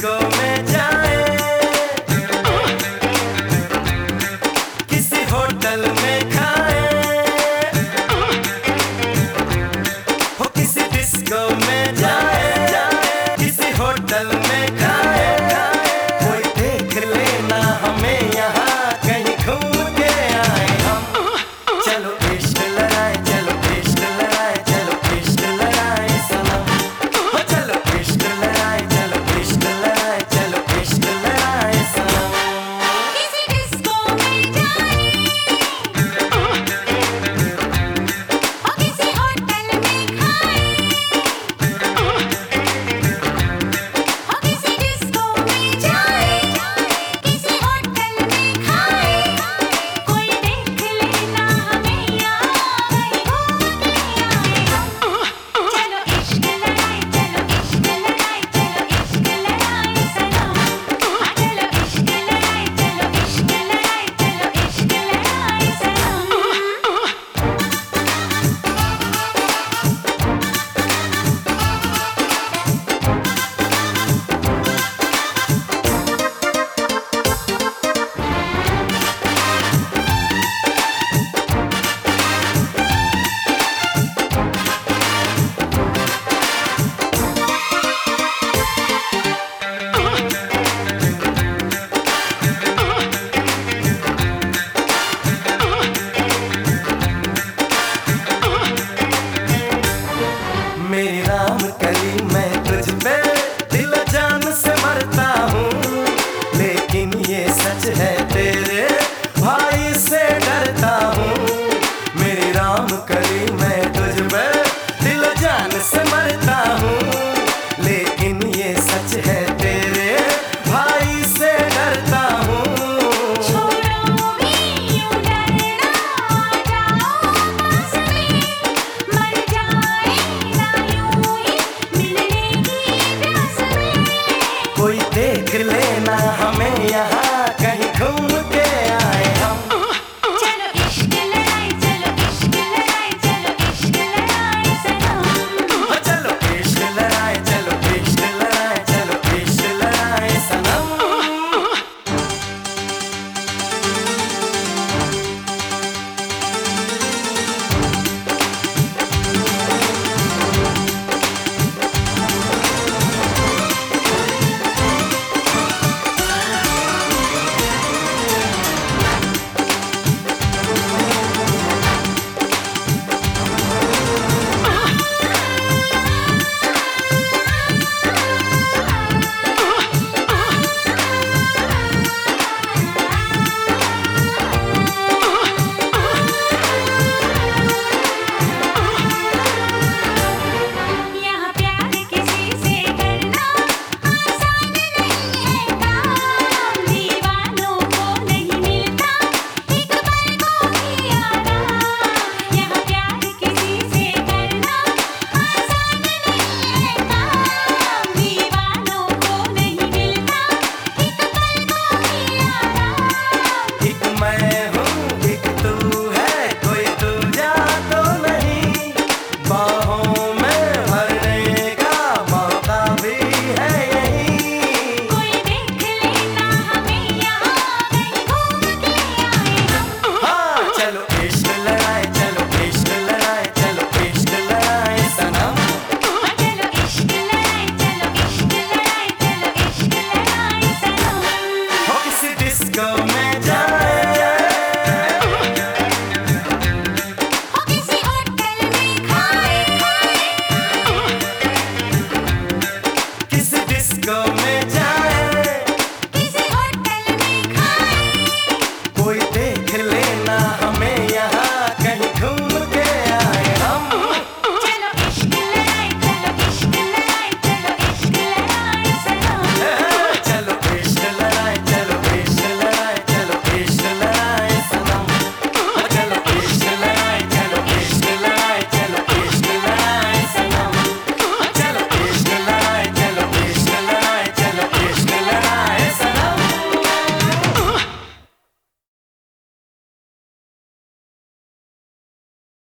go.